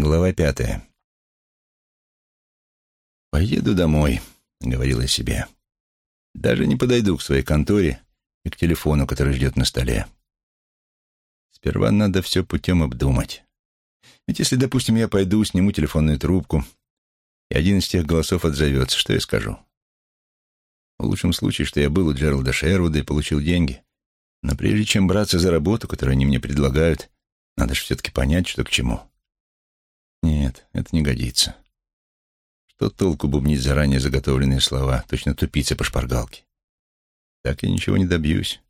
Глава пятая. «Поеду домой», — говорил я себе. «Даже не подойду к своей конторе и к телефону, который ждет на столе. Сперва надо все путем обдумать. Ведь если, допустим, я пойду, сниму телефонную трубку, и один из тех голосов отзовется, что я скажу? В лучшем случае, что я был у Джералда Шервуда и получил деньги. Но прежде чем браться за работу, которую они мне предлагают, надо же все-таки понять, что к чему. Нет, это не годится. Что толку бубнить заранее заготовленные слова, точно тупица по шпаргалке? Так я ничего не добьюсь.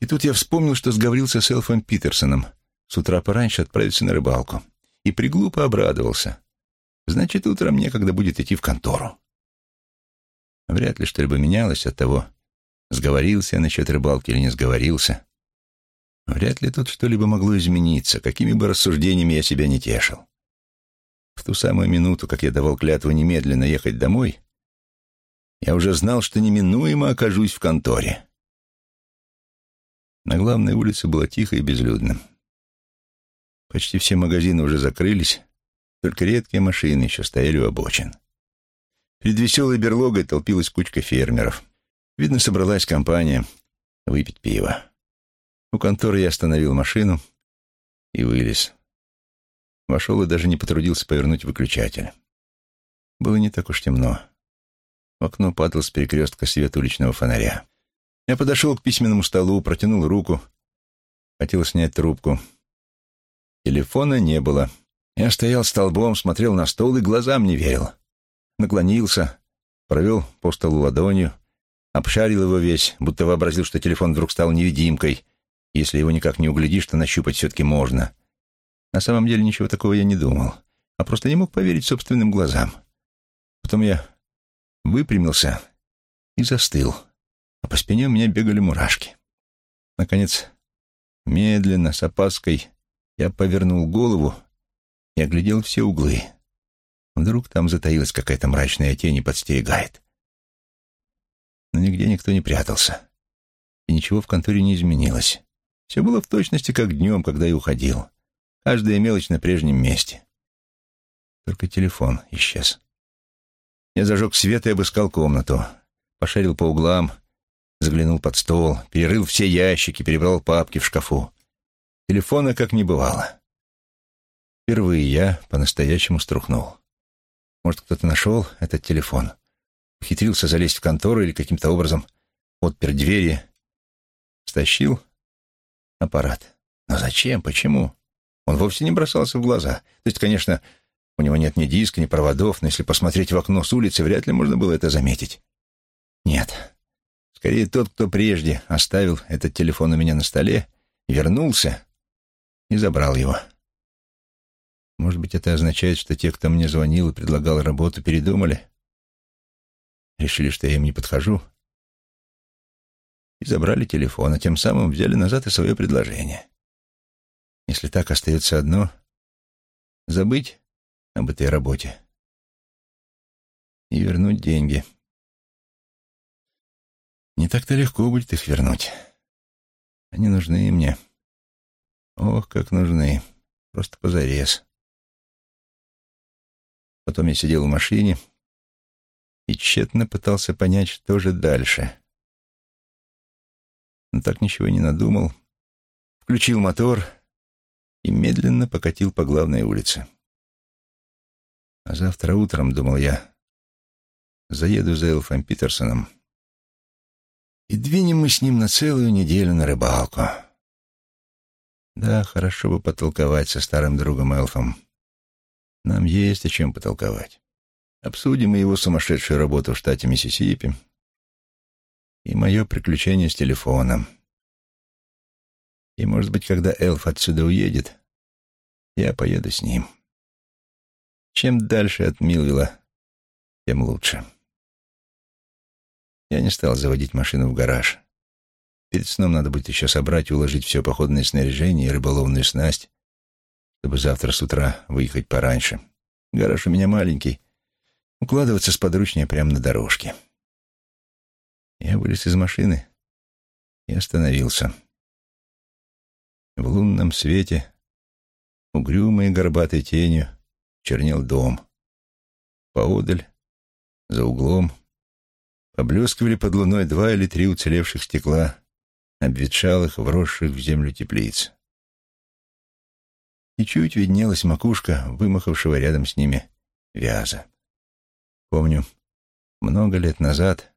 И тут я вспомнил, что сговорился с Элфом Питерсоном с утра пораньше отправиться на рыбалку. И приглупо обрадовался. Значит, утром некогда будет идти в контору. Вряд ли что-либо менялось от того, сговорился я насчет рыбалки или не сговорился. Вряд ли тут что-либо могло измениться, какими бы рассуждениями я себя не тешил. В ту самую минуту, как я давал клятву немедленно ехать домой, я уже знал, что неминуемо окажусь в конторе. На главной улице было тихо и безлюдно. Почти все магазины уже закрылись, только редкие машины еще стояли у обочин. Перед веселой берлогой толпилась кучка фермеров. Видно, собралась компания выпить пиво. У конторы я остановил машину и вылез. Вошел и даже не потрудился повернуть выключатель. Было не так уж темно. В окно падал с перекрестка свет уличного фонаря. Я подошел к письменному столу, протянул руку. Хотел снять трубку. Телефона не было. Я стоял столбом, смотрел на стол и глазам не верил. Наклонился, провел по столу ладонью, обшарил его весь, будто вообразил, что телефон вдруг стал невидимкой. Если его никак не углядишь, то нащупать все-таки можно. На самом деле ничего такого я не думал, а просто не мог поверить собственным глазам. Потом я выпрямился и застыл а по спине у меня бегали мурашки. Наконец, медленно, с опаской, я повернул голову и оглядел все углы. Вдруг там затаилась какая-то мрачная тень и подстерегает. Но нигде никто не прятался, и ничего в конторе не изменилось. Все было в точности, как днем, когда я уходил. Каждая мелочь на прежнем месте. Только телефон исчез. Я зажег свет и обыскал комнату. Пошарил по углам, Заглянул под стол, перерыл все ящики, перебрал папки в шкафу. Телефона как не бывало. Впервые я по-настоящему струхнул. Может, кто-то нашел этот телефон, ухитрился залезть в контору или каким-то образом отпер двери, стащил аппарат. Но зачем? Почему? Он вовсе не бросался в глаза. То есть, конечно, у него нет ни диска, ни проводов, но если посмотреть в окно с улицы, вряд ли можно было это заметить. Нет, Скорее, тот, кто прежде оставил этот телефон у меня на столе, вернулся и забрал его. Может быть, это означает, что те, кто мне звонил и предлагал работу, передумали? Решили, что я им не подхожу? И забрали телефон, а тем самым взяли назад и свое предложение. Если так остается одно — забыть об этой работе и вернуть деньги. Не так-то легко будет их вернуть. Они нужны мне. Ох, как нужны. Просто позарез. Потом я сидел в машине и тщетно пытался понять, что же дальше. Но так ничего не надумал. Включил мотор и медленно покатил по главной улице. А завтра утром, думал я, заеду за Элфом Питерсоном и двинем мы с ним на целую неделю на рыбалку. Да, хорошо бы потолковать со старым другом Элфом. Нам есть о чем потолковать. Обсудим и его сумасшедшую работу в штате Миссисипи, и мое приключение с телефоном. И, может быть, когда Элф отсюда уедет, я поеду с ним. Чем дальше от Милвилла, тем лучше. Я не стал заводить машину в гараж. Перед сном надо будет еще собрать и уложить все походное снаряжение и рыболовную снасть, чтобы завтра с утра выехать пораньше. Гараж у меня маленький. Укладываться сподручнее прямо на дорожке. Я вылез из машины и остановился. В лунном свете, угрюмой горбатой тенью, чернел дом. Поодаль, за углом, поблескивали под луной два или три уцелевших стекла, обветшалых, вросших в землю теплиц. И чуть виднелась макушка вымахавшего рядом с ними вяза. Помню, много лет назад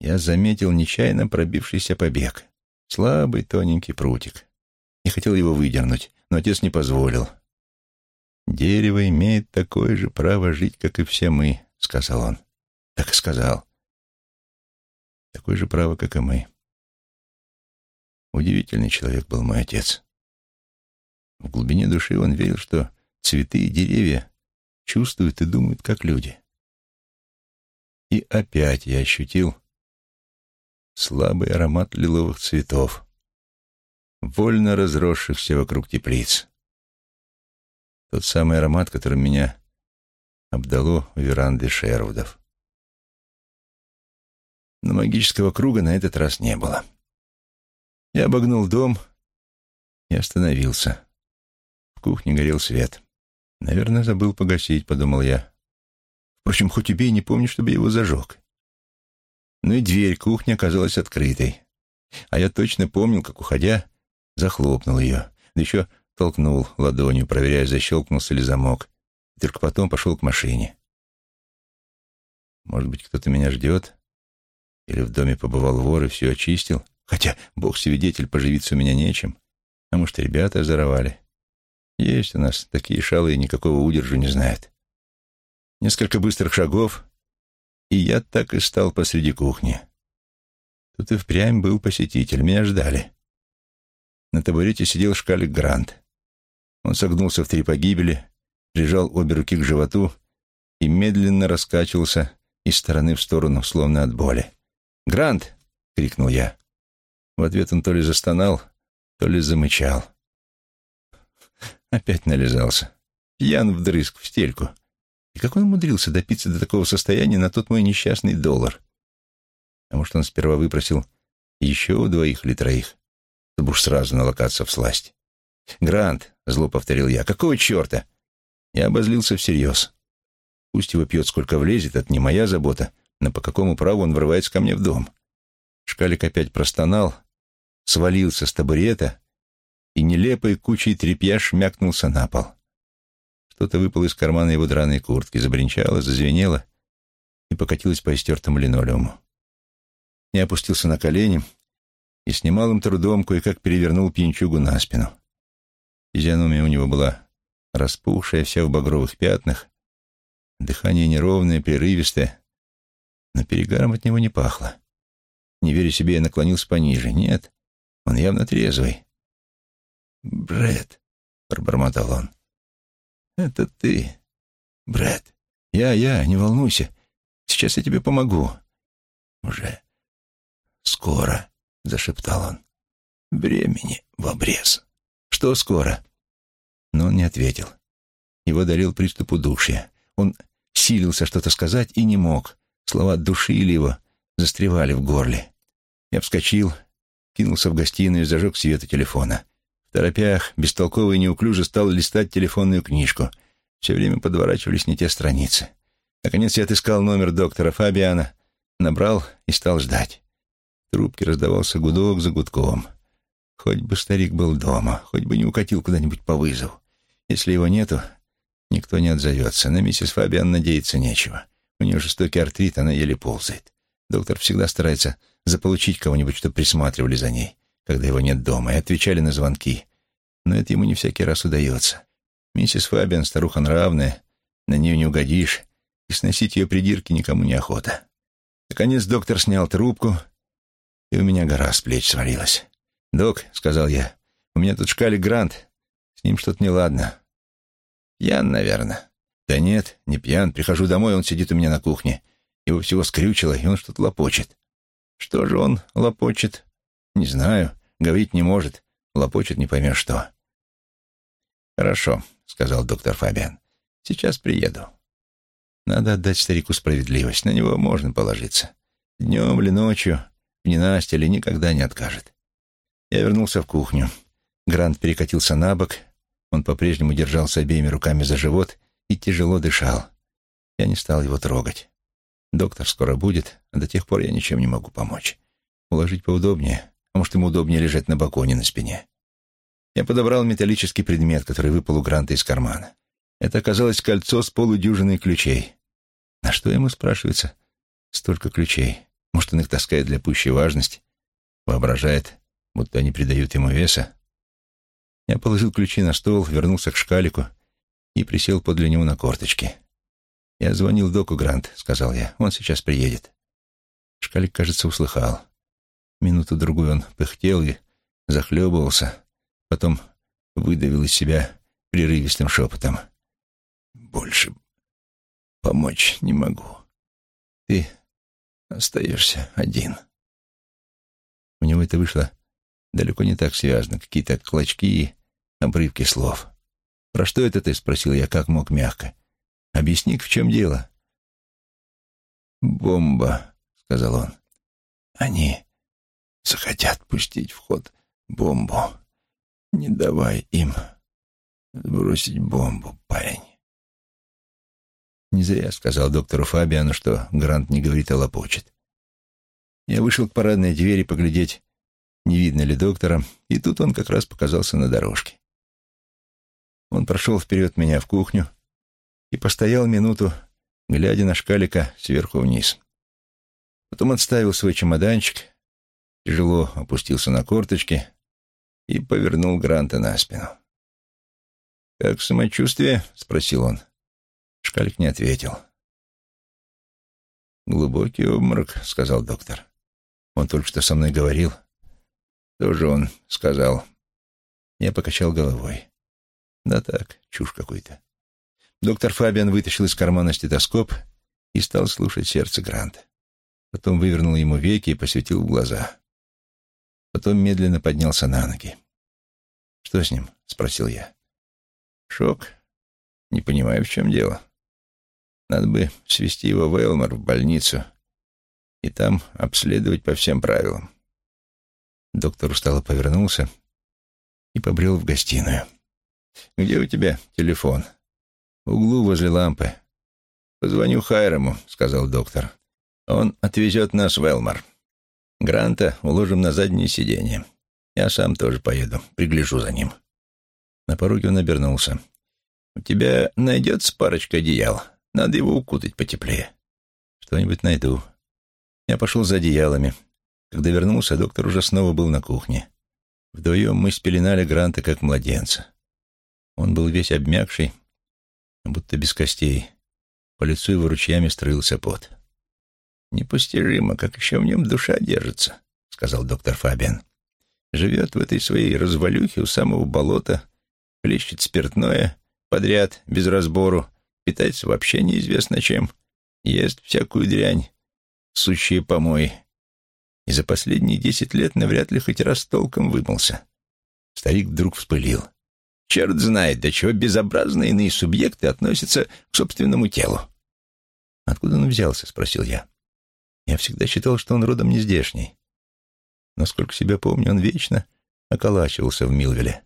я заметил нечаянно пробившийся побег. Слабый тоненький прутик. И хотел его выдернуть, но отец не позволил. «Дерево имеет такое же право жить, как и все мы», — сказал он. Так и сказал. Такое же право, как и мы. Удивительный человек был мой отец. В глубине души он верил, что цветы и деревья чувствуют и думают, как люди. И опять я ощутил слабый аромат лиловых цветов, вольно разросшихся вокруг теплиц. Тот самый аромат, которым меня обдало у веранды Шервудов. Но магического круга на этот раз не было. Я обогнул дом и остановился. В кухне горел свет. «Наверное, забыл погасить», — подумал я. Впрочем, хоть убей, не помню, чтобы его зажег. Ну и дверь кухни оказалась открытой. А я точно помнил, как, уходя, захлопнул ее. Да еще толкнул ладонью, проверяя, защелкнулся ли замок. И только потом пошел к машине. Может быть, кто-то меня ждет? Или в доме побывал вор и все очистил? Хотя, бог-свидетель, поживиться у меня нечем. А может, ребята озоровали? Есть у нас такие шалые, никакого удержу не знают. Несколько быстрых шагов, и я так и стал посреди кухни. Тут и впрямь был посетитель, меня ждали. На табурете сидел шкалик Грант. Он согнулся в три погибели, прижал обе руки к животу и медленно раскачивался из стороны в сторону, словно от боли. «Грант!» — крикнул я. В ответ он то ли застонал, то ли замычал. Опять нализался. Пьян вдрызг в стельку. И как он умудрился допиться до такого состояния на тот мой несчастный доллар? А может, он сперва выпросил еще у двоих или троих, чтобы уж сразу налокаться в сласть. «Грант», — зло повторил я, — «какого черта?» Я обозлился всерьез. Пусть его пьет сколько влезет, это не моя забота, но по какому праву он врывается ко мне в дом? Шкалик опять простонал, свалился с табурета и нелепой кучей тряпья шмякнулся на пол. Что-то выпало из кармана его драной куртки, забринчало, зазвенело и покатилось по истертому линолеуму. Я опустился на колени и с немалым трудом кое-как перевернул пьянчугу на спину. Физиономия у него была распухшая, вся в багровых пятнах, дыхание неровное, прерывистое, но перегаром от него не пахло. Не веря себе, я наклонился пониже. Нет, он явно трезвый. «Брэд», — пробормотал он, «Это ты, Брэд. Я, я, не волнуйся. Сейчас я тебе помогу». «Уже скоро», — зашептал он. «Времени в обрез». «Что скоро?» Но он не ответил. Его дарил приступ удушья. Он силился что-то сказать и не мог. Слова душили его, застревали в горле. Я вскочил, кинулся в гостиную и зажег свет у телефона. В торопях, бестолково и неуклюже стал листать телефонную книжку. Все время подворачивались не те страницы. Наконец я отыскал номер доктора Фабиана, набрал и стал ждать. Трубке раздавался гудок за гудком. Хоть бы старик был дома, хоть бы не укатил куда-нибудь по вызову. Если его нету, никто не отзовется. На миссис Фабиан надеяться нечего. У нее жестокий артрит, она еле ползает. Доктор всегда старается заполучить кого-нибудь, чтобы присматривали за ней когда его нет дома, и отвечали на звонки. Но это ему не всякий раз удается. Миссис Фабиан старуха нравная, на нее не угодишь, и сносить ее придирки никому не охота. Наконец доктор снял трубку, и у меня гора с плеч свалилась. «Док», — сказал я, — «у меня тут шкалик Грант, с ним что-то неладно». «Пьян, наверное». «Да нет, не пьян. Прихожу домой, он сидит у меня на кухне. Его всего скрючило, и он что-то лопочет». «Что же он лопочет?» «Не знаю. Говорить не может, лопочет не поймешь что. «Хорошо», — сказал доктор Фабиан. «Сейчас приеду». Надо отдать старику справедливость, на него можно положиться. Днем или ночью, в ненастье никогда не откажет. Я вернулся в кухню. Грант перекатился на бок, он по-прежнему держался обеими руками за живот и тяжело дышал. Я не стал его трогать. Доктор скоро будет, а до тех пор я ничем не могу помочь. Уложить поудобнее, а может, ему удобнее лежать на боку, а не на спине. Я подобрал металлический предмет, который выпал у Гранта из кармана. Это оказалось кольцо с полудюжиной ключей. На что ему, спрашивается, столько ключей? Может, он их таскает для пущей важности? Воображает, будто они придают ему веса? Я положил ключи на стол, вернулся к шкалику и присел подле него на корточки. «Я звонил доку Грант», — сказал я. «Он сейчас приедет». Шкалик, кажется, услыхал. Минуту-другую он пыхтел и захлебывался, потом выдавил из себя прерывистым шепотом. «Больше помочь не могу. Ты остаешься один». У него это вышло далеко не так связано, какие-то клочки и обрывки слов. «Про что это ты?» — спросил я, как мог мягко. «Объясни, в чем дело?» «Бомба», — сказал он. «Они захотят пустить в ход бомбу. Не давай им сбросить бомбу, парень». Не зря сказал доктору Фабиану, что Грант не говорит, а лопочет. Я вышел к парадной двери поглядеть, не видно ли доктора, и тут он как раз показался на дорожке. Он прошел вперед меня в кухню и постоял минуту, глядя на шкалика сверху вниз. Потом отставил свой чемоданчик, тяжело опустился на корточки и повернул Гранта на спину. «Как самочувствие?» — спросил он. Шкалик не ответил. «Глубокий обморок», — сказал доктор. «Он только что со мной говорил». «Тоже он сказал». Я покачал головой. Да так, чушь какой-то. Доктор Фабиан вытащил из кармана стетоскоп и стал слушать сердце Гранта. Потом вывернул ему веки и посветил в глаза. Потом медленно поднялся на ноги. «Что с ним?» — спросил я. «Шок. Не понимаю, в чем дело. Надо бы свести его в Элмор, в больницу, и там обследовать по всем правилам». Доктор устало повернулся и побрел в гостиную. «Где у тебя телефон?» «В углу возле лампы». «Позвоню Хайрому», — сказал доктор. «Он отвезет нас в Элмар. Гранта уложим на заднее сиденье. Я сам тоже поеду, пригляжу за ним». На пороге он обернулся. «У тебя найдется парочка одеял? Надо его укутать потеплее». «Что-нибудь найду». Я пошел за одеялами. Когда вернулся, доктор уже снова был на кухне. Вдвоем мы спеленали Гранта как младенца. Он был весь обмякший, будто без костей. По лицу его ручьями струился пот. «Непостижимо, как еще в нем душа держится», — сказал доктор Фабиан. «Живет в этой своей развалюхе у самого болота, плещет спиртное подряд, без разбору, питается вообще неизвестно чем, ест всякую дрянь, сущие помои. И за последние десять лет навряд ли хоть раз толком вымылся». Старик вдруг вспылил. Черт знает, до чего безобразно иные субъекты относятся к собственному телу. «Откуда он взялся?» — спросил я. Я всегда считал, что он родом не здешний. Но, сколько себя помню, он вечно околачивался в Милвеле.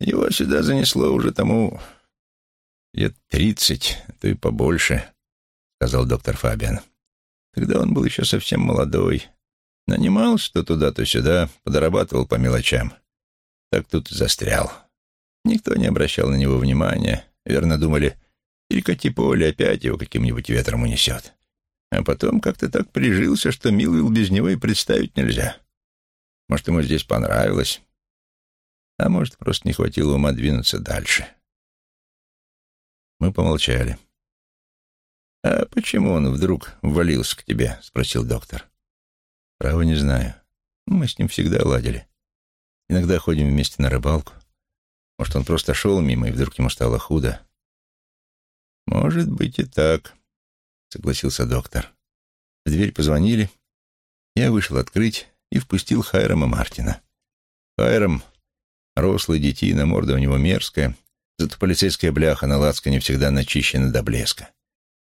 Его сюда занесло уже тому лет тридцать, а то и побольше, — сказал доктор Фабиан. Тогда он был еще совсем молодой. Нанимал что туда, то сюда, подрабатывал по мелочам. Так тут застрял. Никто не обращал на него внимания. Верно думали, перекати поле опять его каким-нибудь ветром унесет. А потом как-то так прижился, что Милвилл без него и представить нельзя. Может, ему здесь понравилось, а может, просто не хватило ума двинуться дальше. Мы помолчали. «А почему он вдруг ввалился к тебе?» — спросил доктор. «Право не знаю. Мы с ним всегда ладили. Иногда ходим вместе на рыбалку. Может, он просто шел мимо, и вдруг ему стало худо. «Может быть и так», — согласился доктор. В дверь позвонили. Я вышел открыть и впустил Хайрама Мартина. Хайрам, рослый детина, морда у него мерзкая, зато полицейская бляха на лацкане всегда начищена до блеска.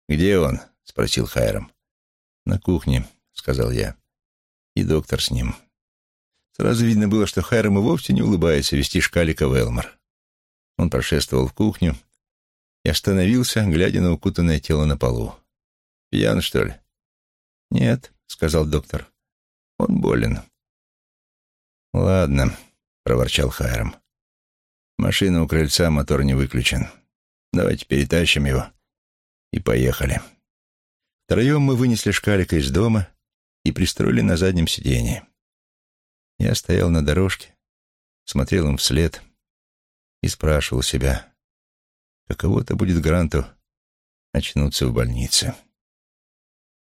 «Где он?» — спросил Хайрам. «На кухне», — сказал я. «И доктор с ним». Сразу видно было, что Хайрам вовсе не улыбается вести шкалика в Элмар. Он прошествовал в кухню, и остановился, глядя на укутанное тело на полу. «Пьян, что ли?» «Нет», — сказал доктор. «Он болен». «Ладно», — проворчал Хайрам. «Машина у крыльца, мотор не выключен. Давайте перетащим его и поехали». Втроем мы вынесли шкалика из дома и пристроили на заднем сиденье. Я стоял на дорожке, смотрел им вслед и спрашивал себя, каково-то будет Гранту очнуться в больнице.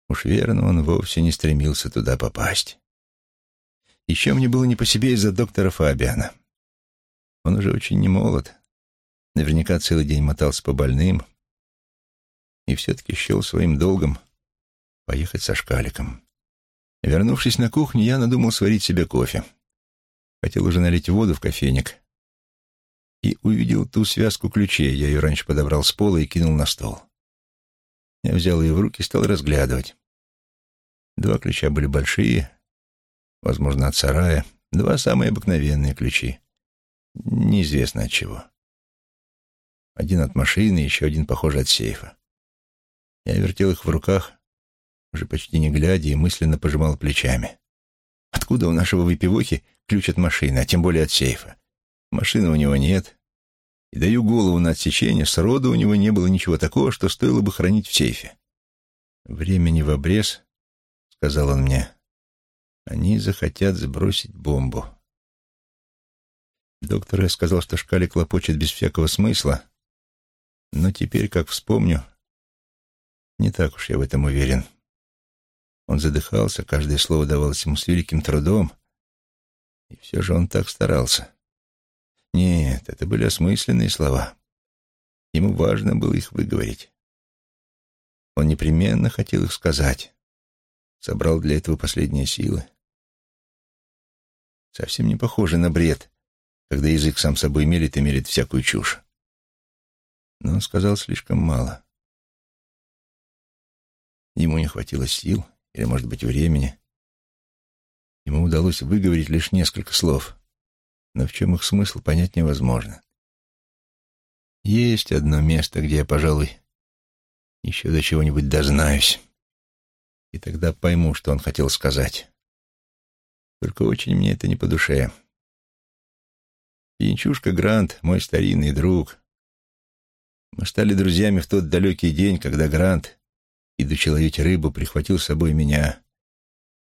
Уж верно, он вовсе не стремился туда попасть. Еще мне было не по себе из-за доктора Фабиана. Он уже очень немолод, наверняка целый день мотался по больным и все-таки счел своим долгом поехать со шкаликом. Вернувшись на кухню, я надумал сварить себе кофе. Хотел уже налить воду в кофейник и увидел ту связку ключей. Я ее раньше подобрал с пола и кинул на стол. Я взял ее в руки и стал разглядывать. Два ключа были большие, возможно, от сарая. Два самые обыкновенные ключи. Неизвестно от чего. Один от машины, еще один, похожий, от сейфа. Я вертел их в руках, уже почти не глядя, и мысленно пожимал плечами. Откуда у нашего выпивохи ключ от машины, а тем более от сейфа? Машины у него нет. И даю голову на отсечение, сроду у него не было ничего такого, что стоило бы хранить в сейфе. «Времени в обрез», — сказал он мне, — «они захотят сбросить бомбу». Доктор сказал, что шкалик лопочет без всякого смысла, но теперь, как вспомню, не так уж я в этом уверен. Он задыхался, каждое слово давалось ему с великим трудом, и все же он так старался. Нет, это были осмысленные слова. Ему важно было их выговорить. Он непременно хотел их сказать. Собрал для этого последние силы. Совсем не похоже на бред, когда язык сам собой мелит и мелит всякую чушь. Но он сказал слишком мало. Ему не хватило сил, или, может быть, времени. Ему удалось выговорить лишь несколько слов, но в чем их смысл, понять невозможно. Есть одно место, где я, пожалуй, еще до чего-нибудь дознаюсь, и тогда пойму, что он хотел сказать. Только очень мне это не по душе. Пьянчушка Грант — мой старинный друг. Мы стали друзьями в тот далекий день, когда Грант идучи ловить рыбу, прихватил с собой меня,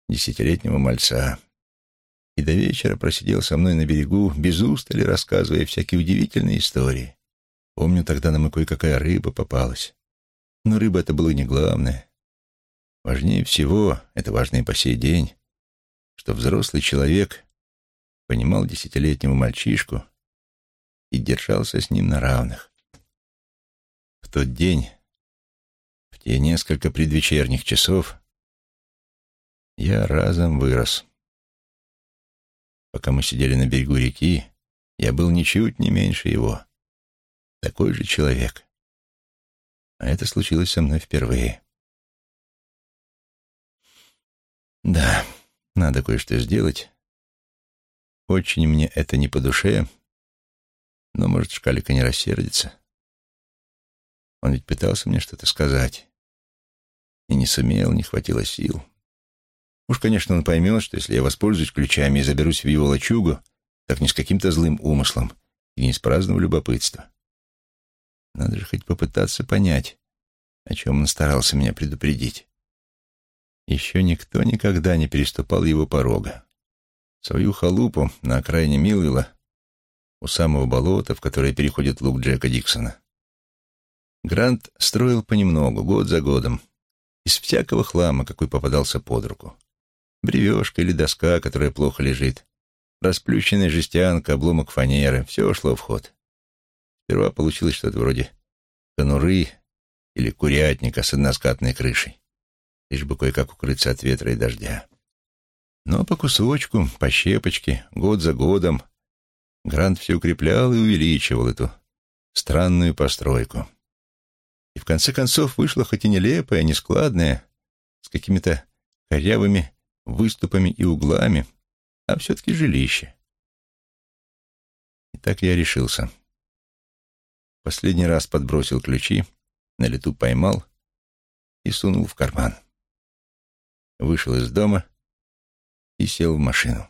десятилетнего мальца, и до вечера просидел со мной на берегу, без устали рассказывая всякие удивительные истории. Помню, тогда нам и кое-какая рыба попалась. Но рыба это было не главное. Важнее всего, это важно и по сей день, что взрослый человек понимал десятилетнего мальчишку и держался с ним на равных. В тот день те несколько предвечерних часов я разом вырос. Пока мы сидели на берегу реки, я был ничуть не меньше его. Такой же человек. А это случилось со мной впервые. Да, надо кое-что сделать. Очень мне это не по душе, но, может, Шкалика не рассердится. Он ведь пытался мне что-то сказать. И не сумел, не хватило сил. Уж, конечно, он поймет, что если я воспользуюсь ключами и заберусь в его лачугу, так не с каким-то злым умыслом и не с праздного любопытства. Надо же хоть попытаться понять, о чем он старался меня предупредить. Еще никто никогда не переступал его порога. Свою халупу на окраине Милвилла, у самого болота, в которое переходит луг Джека Диксона. Грант строил понемногу, год за годом, из всякого хлама, какой попадался под руку. Бревешка или доска, которая плохо лежит, расплющенная жестянка, обломок фанеры — все шло в ход. Сперва получилось что-то вроде конуры или курятника с односкатной крышей, лишь бы кое-как укрыться от ветра и дождя. Но по кусочку, по щепочке, год за годом, Грант все укреплял и увеличивал эту странную постройку. И в конце концов вышло хоть и нелепое, нескладное, с какими-то корявыми выступами и углами, а все-таки жилище. И так я решился. Последний раз подбросил ключи, на лету поймал и сунул в карман. Вышел из дома и сел в машину.